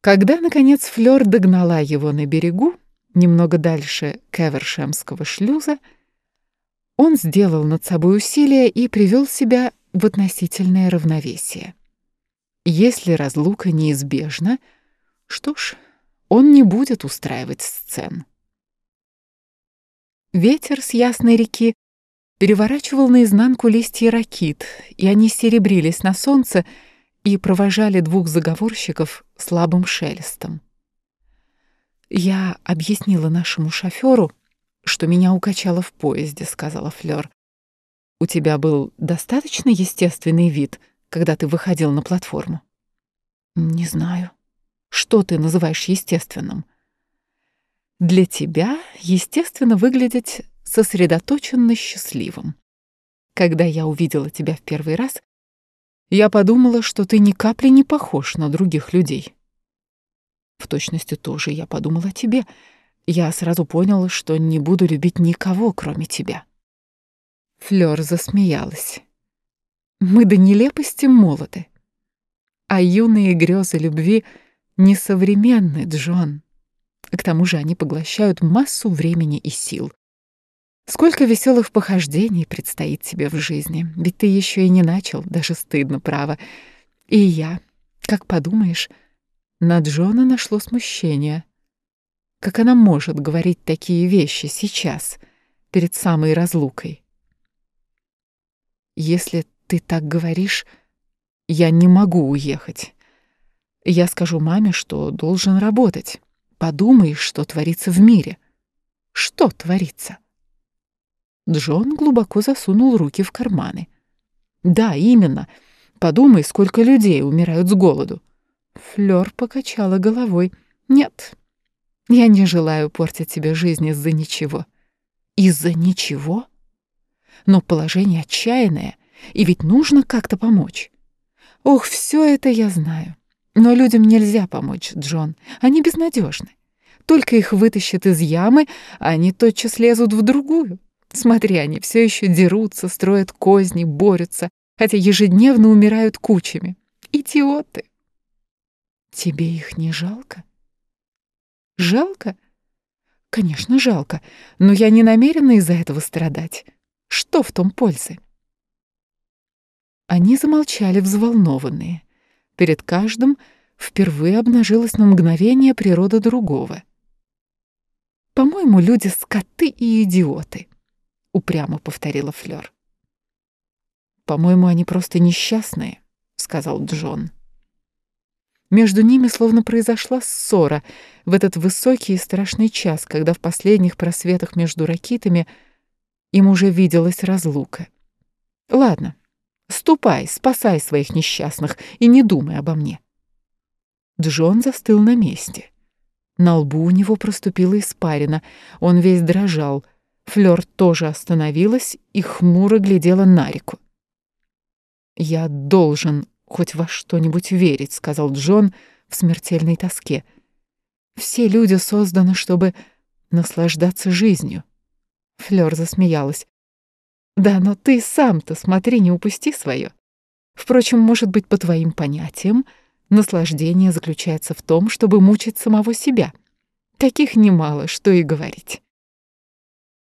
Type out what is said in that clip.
Когда, наконец, Флёр догнала его на берегу, немного дальше Кевершемского шлюза, он сделал над собой усилие и привел себя в относительное равновесие. Если разлука неизбежна, что ж, он не будет устраивать сцен. Ветер с ясной реки переворачивал наизнанку листья ракит, и они серебрились на солнце и провожали двух заговорщиков слабым шелестом. «Я объяснила нашему шоферу, что меня укачало в поезде», — сказала Флёр. «У тебя был достаточно естественный вид, когда ты выходил на платформу?» «Не знаю. Что ты называешь естественным?» «Для тебя естественно выглядеть сосредоточенно счастливым. Когда я увидела тебя в первый раз, я подумала, что ты ни капли не похож на других людей. В точности тоже я подумала о тебе. Я сразу поняла, что не буду любить никого, кроме тебя. Флёр засмеялась. Мы до нелепости молоды. А юные грезы любви несовременны, Джон. К тому же они поглощают массу времени и сил. Сколько веселых похождений предстоит тебе в жизни, ведь ты еще и не начал, даже стыдно, право. И я, как подумаешь, на Джона нашло смущение. Как она может говорить такие вещи сейчас, перед самой разлукой? Если ты так говоришь, я не могу уехать. Я скажу маме, что должен работать. Подумай, что творится в мире. Что творится? Джон глубоко засунул руки в карманы. «Да, именно. Подумай, сколько людей умирают с голоду». Флёр покачала головой. «Нет, я не желаю портить тебе жизнь из-за ничего». «Из-за ничего?» «Но положение отчаянное, и ведь нужно как-то помочь». «Ох, все это я знаю. Но людям нельзя помочь, Джон. Они безнадежны. Только их вытащат из ямы, а они тотчас лезут в другую. Смотри, они все еще дерутся, строят козни, борются, хотя ежедневно умирают кучами. Идиоты. Тебе их не жалко? Жалко? Конечно, жалко, но я не намерена из-за этого страдать. Что в том пользы? Они замолчали взволнованные. Перед каждым впервые обнажилась на мгновение природа другого. По-моему, люди — скоты и идиоты упрямо повторила Флёр. По-моему, они просто несчастные, сказал Джон. Между ними словно произошла ссора в этот высокий и страшный час, когда в последних просветах между ракитами им уже виделась разлука. Ладно, ступай, спасай своих несчастных и не думай обо мне. Джон застыл на месте. На лбу у него проступила испарина, он весь дрожал — Флёр тоже остановилась и хмуро глядела на реку. «Я должен хоть во что-нибудь верить», — сказал Джон в смертельной тоске. «Все люди созданы, чтобы наслаждаться жизнью». Флёр засмеялась. «Да, но ты сам-то смотри, не упусти свое. Впрочем, может быть, по твоим понятиям, наслаждение заключается в том, чтобы мучить самого себя. Таких немало, что и говорить».